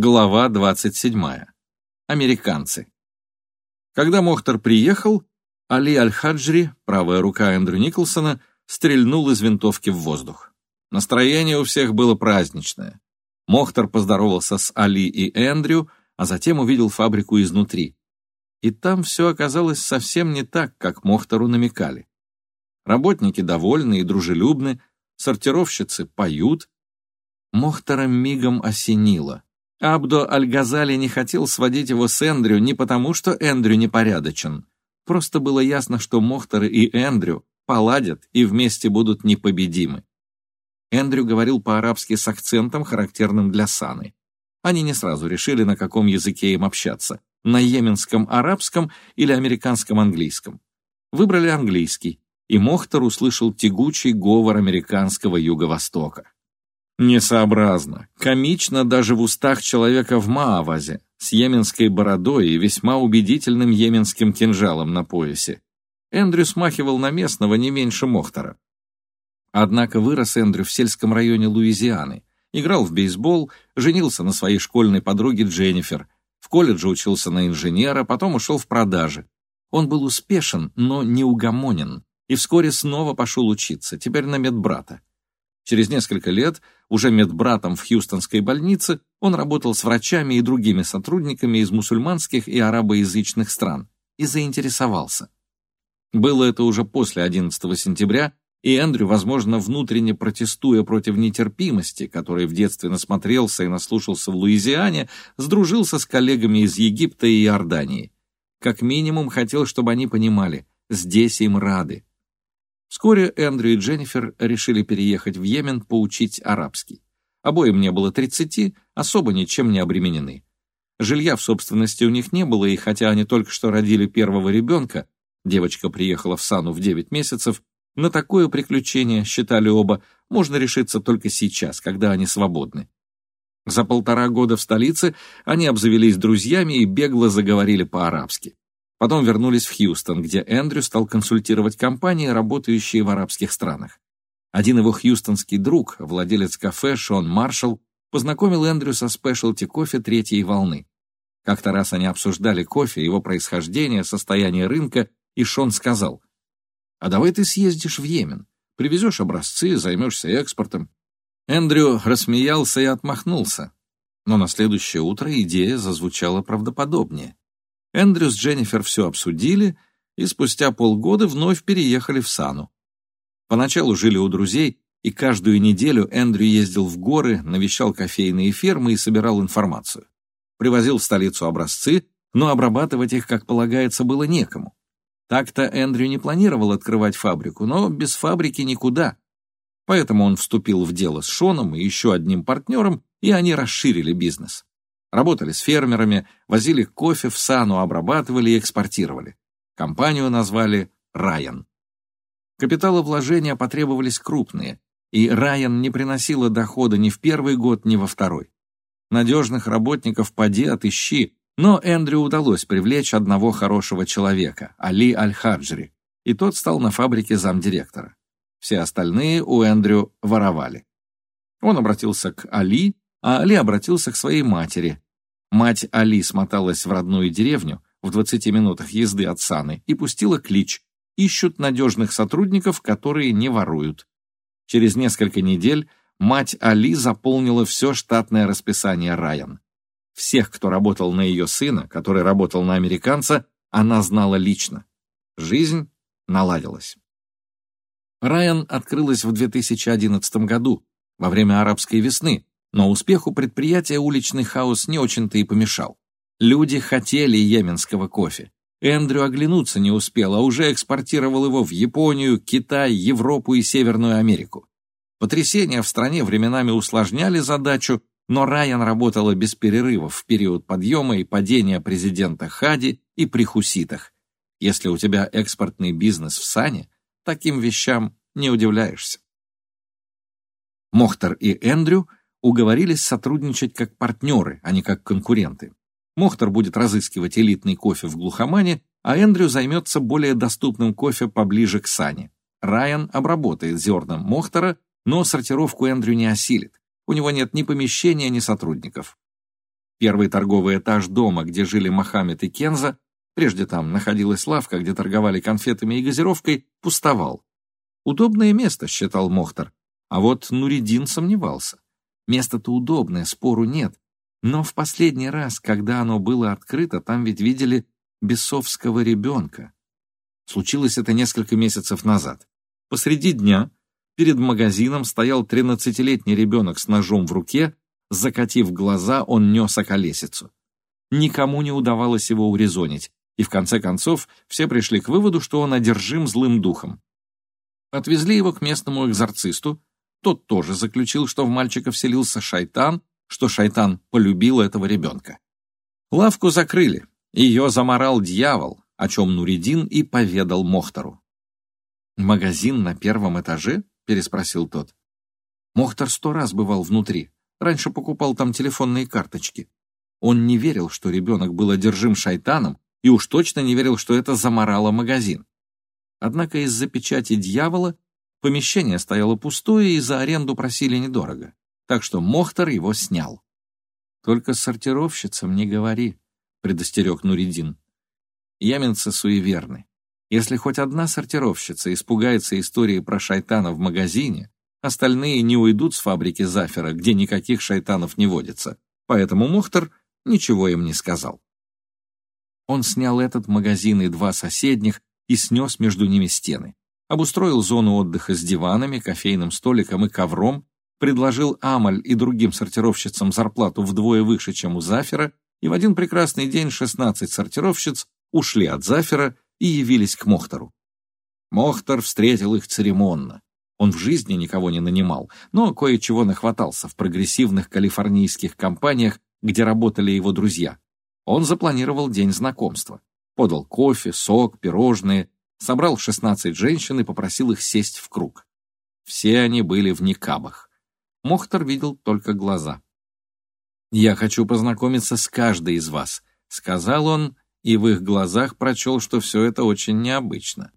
Глава 27. Американцы. Когда Мохтар приехал, Али Аль-Хаджри, правая рука Эндрю Николсона, стрельнул из винтовки в воздух. Настроение у всех было праздничное. Мохтар поздоровался с Али и Эндрю, а затем увидел фабрику изнутри. И там все оказалось совсем не так, как Мохтару намекали. Работники довольны и дружелюбны, сортировщицы поют. Мохтара мигом осенило. Абдо Аль-Газали не хотел сводить его с Эндрю не потому, что Эндрю непорядочен. Просто было ясно, что Мохтар и Эндрю поладят и вместе будут непобедимы. Эндрю говорил по-арабски с акцентом, характерным для Саны. Они не сразу решили, на каком языке им общаться – на йеменском арабском или американском английском. Выбрали английский, и Мохтар услышал тягучий говор американского юго-востока. Несообразно, комично даже в устах человека в Маавазе, с йеменской бородой и весьма убедительным йеменским кинжалом на поясе. Эндрю смахивал на местного не меньше Мохтара. Однако вырос Эндрю в сельском районе Луизианы, играл в бейсбол, женился на своей школьной подруге Дженнифер, в колледже учился на инженера, потом ушел в продажи. Он был успешен, но неугомонен, и вскоре снова пошел учиться, теперь на медбрата. Через несколько лет, уже медбратом в Хьюстонской больнице, он работал с врачами и другими сотрудниками из мусульманских и арабоязычных стран и заинтересовался. Было это уже после 11 сентября, и Эндрю, возможно, внутренне протестуя против нетерпимости, которой в детстве насмотрелся и наслушался в Луизиане, сдружился с коллегами из Египта и Иордании. Как минимум хотел, чтобы они понимали, здесь им рады. Вскоре Эндрю и Дженнифер решили переехать в Йемен поучить арабский. Обоим не было 30, особо ничем не обременены. Жилья в собственности у них не было, и хотя они только что родили первого ребенка, девочка приехала в Сану в 9 месяцев, на такое приключение, считали оба, можно решиться только сейчас, когда они свободны. За полтора года в столице они обзавелись друзьями и бегло заговорили по-арабски. Потом вернулись в Хьюстон, где Эндрю стал консультировать компании, работающие в арабских странах. Один его хьюстонский друг, владелец кафе Шон Маршалл, познакомил Эндрю со спешлти кофе третьей волны. Как-то раз они обсуждали кофе, его происхождение, состояние рынка, и Шон сказал, «А давай ты съездишь в Йемен, привезешь образцы, займешься экспортом». Эндрю рассмеялся и отмахнулся. Но на следующее утро идея зазвучала правдоподобнее. Эндрю с Дженнифер все обсудили, и спустя полгода вновь переехали в Сану. Поначалу жили у друзей, и каждую неделю Эндрю ездил в горы, навещал кофейные фермы и собирал информацию. Привозил в столицу образцы, но обрабатывать их, как полагается, было некому. Так-то Эндрю не планировал открывать фабрику, но без фабрики никуда. Поэтому он вступил в дело с Шоном и еще одним партнером, и они расширили бизнес. Работали с фермерами, возили кофе в Сану, обрабатывали и экспортировали. Компанию назвали «Райан». Капиталовложения потребовались крупные, и Райан не приносила дохода ни в первый год, ни во второй. Надежных работников поди отыщи, но Эндрю удалось привлечь одного хорошего человека, Али Аль-Хаджри, и тот стал на фабрике замдиректора. Все остальные у Эндрю воровали. Он обратился к Али, а Али обратился к своей матери. Мать Али смоталась в родную деревню в 20 минутах езды от Саны и пустила клич «Ищут надежных сотрудников, которые не воруют». Через несколько недель мать Али заполнила все штатное расписание Райан. Всех, кто работал на ее сына, который работал на американца, она знала лично. Жизнь наладилась. Райан открылась в 2011 году, во время арабской весны, но успеху предприятия уличный хаос не очень-то и помешал. Люди хотели йеменского кофе. Эндрю оглянуться не успел, а уже экспортировал его в Японию, Китай, Европу и Северную Америку. Потрясения в стране временами усложняли задачу, но Райан работала без перерывов в период подъема и падения президента Хади и при хуситах. Если у тебя экспортный бизнес в Сане, таким вещам не удивляешься. Мохтар и Эндрю уговорились сотрудничать как партнеры, а не как конкуренты. Мохтар будет разыскивать элитный кофе в глухомане, а Эндрю займется более доступным кофе поближе к Сане. Райан обработает зерна Мохтара, но сортировку Эндрю не осилит. У него нет ни помещения, ни сотрудников. Первый торговый этаж дома, где жили Мохаммед и Кенза, прежде там находилась лавка, где торговали конфетами и газировкой, пустовал. Удобное место, считал Мохтар. А вот Нуридин сомневался. Место-то удобное, спору нет. Но в последний раз, когда оно было открыто, там ведь видели бесовского ребенка. Случилось это несколько месяцев назад. Посреди дня перед магазином стоял тринадцатилетний ребенок с ножом в руке, закатив глаза, он нес околесицу. Никому не удавалось его урезонить, и в конце концов все пришли к выводу, что он одержим злым духом. Отвезли его к местному экзорцисту, тот тоже заключил, что в мальчика вселился шайтан, что шайтан полюбил этого ребенка. Лавку закрыли, ее заморал дьявол, о чем Нуридин и поведал Мохтару. «Магазин на первом этаже?» — переспросил тот. Мохтар сто раз бывал внутри, раньше покупал там телефонные карточки. Он не верил, что ребенок был одержим шайтаном, и уж точно не верил, что это заморало магазин. Однако из-за печати дьявола помещение стояло пустое, и за аренду просили недорого, так что Мохтар его снял. «Только сортировщицам не говори», — предостерег Нуридин. Яменцы суеверны. Если хоть одна сортировщица испугается истории про шайтана в магазине, остальные не уйдут с фабрики Зафера, где никаких шайтанов не водится, поэтому Мохтар ничего им не сказал. Он снял этот магазин и два соседних и снес между ними стены. Обустроил зону отдыха с диванами, кофейным столиком и ковром, предложил Амаль и другим сортировщицам зарплату вдвое выше, чем у Зафера, и в один прекрасный день 16 сортировщиц ушли от Зафера и явились к Мохтору. Мохтар встретил их церемонно. Он в жизни никого не нанимал, но кое-чего нахватался в прогрессивных калифорнийских компаниях, где работали его друзья. Он запланировал день знакомства. Подал кофе, сок, пирожные, собрал 16 женщин и попросил их сесть в круг. Все они были в никабах. Мохтар видел только глаза. «Я хочу познакомиться с каждой из вас», — сказал он и в их глазах прочел, что все это очень необычно.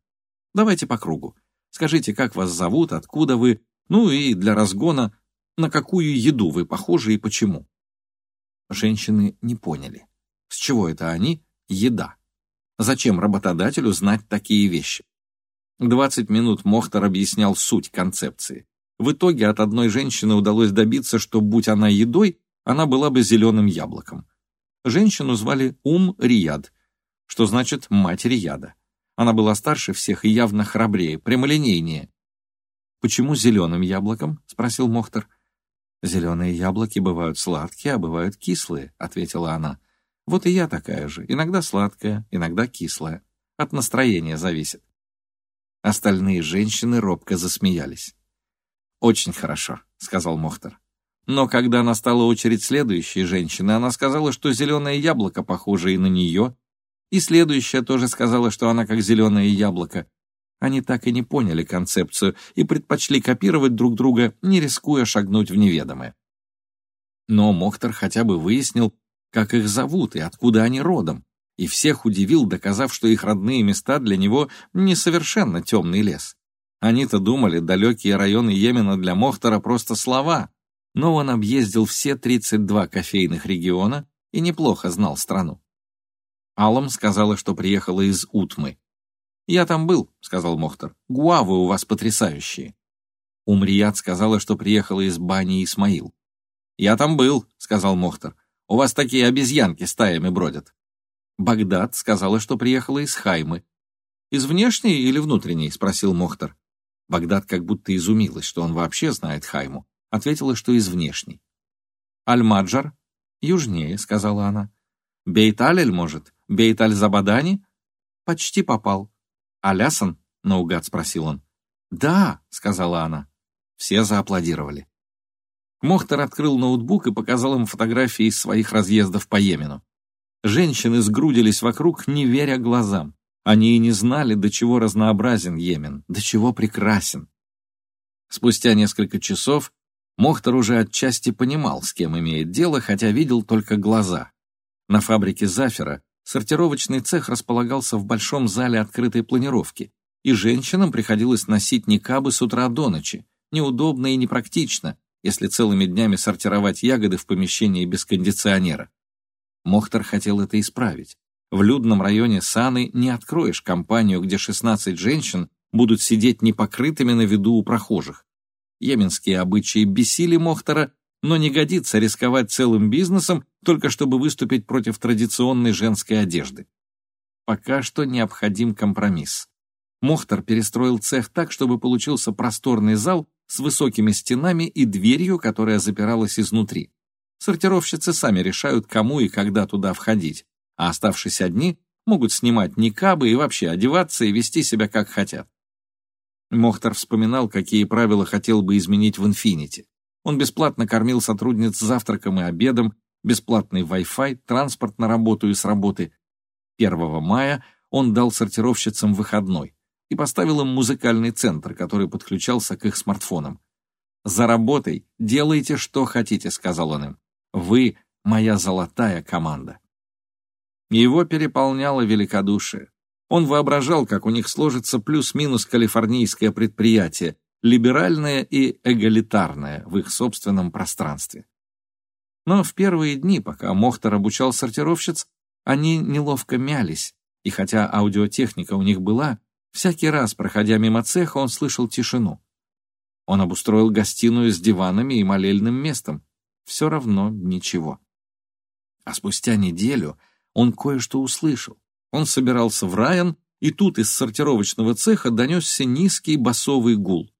Давайте по кругу. Скажите, как вас зовут, откуда вы, ну и для разгона, на какую еду вы похожи и почему. Женщины не поняли. С чего это они? Еда. Зачем работодателю знать такие вещи? Двадцать минут Мохтар объяснял суть концепции. В итоге от одной женщины удалось добиться, что, будь она едой, она была бы зеленым яблоком. Женщину звали Ум Рияд, что значит «мать Рияда». Она была старше всех и явно храбрее, прямолинейнее. «Почему зеленым яблоком?» — спросил Мохтар. «Зеленые яблоки бывают сладкие, а бывают кислые», — ответила она. «Вот и я такая же, иногда сладкая, иногда кислая. От настроения зависит». Остальные женщины робко засмеялись. «Очень хорошо», — сказал Мохтар. Но когда настала очередь следующей женщины, она сказала, что зеленое яблоко похоже и на нее, и следующая тоже сказала, что она как зеленое яблоко. Они так и не поняли концепцию и предпочли копировать друг друга, не рискуя шагнуть в неведомое. Но Мохтар хотя бы выяснил, как их зовут и откуда они родом, и всех удивил, доказав, что их родные места для него не совершенно темный лес. Они-то думали, далекие районы Йемена для Мохтара просто слова, но он объездил все 32 кофейных региона и неплохо знал страну. Алам сказала, что приехала из Утмы. «Я там был», — сказал Мохтар. «Гуавы у вас потрясающие». Умрият сказала, что приехала из бани Исмаил. «Я там был», — сказал Мохтар. «У вас такие обезьянки стаями бродят». Багдад сказала, что приехала из Хаймы. «Из внешней или внутренней?» — спросил Мохтар. Багдад как будто изумилась, что он вообще знает Хайму. Ответила, что из внешней. «Аль-Маджар?» «Южнее», — сказала она. «Бейт-Аль, может? Бейт-Аль-Забадани?» «Почти попал». «Алясан?» — наугад спросил он. «Да», — сказала она. Все зааплодировали. Мохтар открыл ноутбук и показал им фотографии из своих разъездов по Йемену. Женщины сгрудились вокруг, не веря глазам. Они и не знали, до чего разнообразен Йемен, до чего прекрасен. Спустя несколько часов Мохтар уже отчасти понимал, с кем имеет дело, хотя видел только глаза. На фабрике Зафера сортировочный цех располагался в большом зале открытой планировки, и женщинам приходилось носить никабы с утра до ночи, неудобно и непрактично, если целыми днями сортировать ягоды в помещении без кондиционера. Мохтар хотел это исправить. В людном районе Саны не откроешь компанию, где 16 женщин будут сидеть непокрытыми на виду у прохожих. Йеменские обычаи бесили Мохтара, но не годится рисковать целым бизнесом, только чтобы выступить против традиционной женской одежды. Пока что необходим компромисс. Мохтар перестроил цех так, чтобы получился просторный зал с высокими стенами и дверью, которая запиралась изнутри. Сортировщицы сами решают, кому и когда туда входить, а оставшись одни, могут снимать никабы и вообще одеваться и вести себя как хотят. Мохтар вспоминал, какие правила хотел бы изменить в «Инфинити». Он бесплатно кормил сотрудниц завтраком и обедом, бесплатный Wi-Fi, транспорт на работу и с работы. 1 мая он дал сортировщицам выходной и поставил им музыкальный центр, который подключался к их смартфонам. «За работой делайте, что хотите», — сказал он им. «Вы — моя золотая команда». Его переполняло великодушие. Он воображал, как у них сложится плюс-минус калифорнийское предприятие, либеральное и эгалитарное в их собственном пространстве. Но в первые дни, пока Мохтар обучал сортировщиц, они неловко мялись, и хотя аудиотехника у них была, всякий раз, проходя мимо цеха, он слышал тишину. Он обустроил гостиную с диванами и молельным местом. Все равно ничего. А спустя неделю он кое-что услышал. Он собирался в Райан, и тут из сортировочного цеха донесся низкий басовый гул.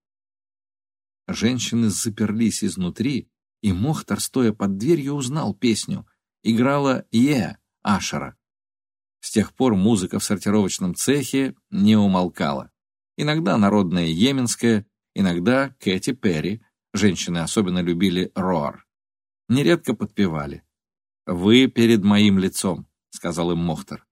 Женщины заперлись изнутри, и Мохтар, стоя под дверью, узнал песню. Играла «Е» Ашера. С тех пор музыка в сортировочном цехе не умолкала. Иногда народная йеменская, иногда Кэти Перри, женщины особенно любили Роар. Нередко подпевали. «Вы перед моим лицом», — сказал им Мохтар.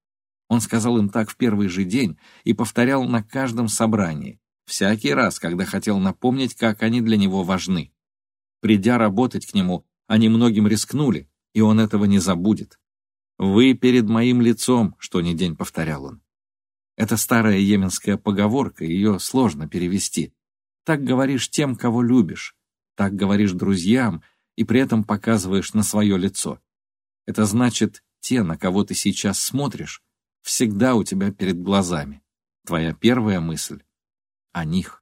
Он сказал им так в первый же день и повторял на каждом собрании, всякий раз, когда хотел напомнить, как они для него важны. Придя работать к нему, они многим рискнули, и он этого не забудет. «Вы перед моим лицом», — что ни день повторял он. Это старая йеменская поговорка, ее сложно перевести. Так говоришь тем, кого любишь, так говоришь друзьям, и при этом показываешь на свое лицо. Это значит, те, на кого ты сейчас смотришь, всегда у тебя перед глазами. Твоя первая мысль о них.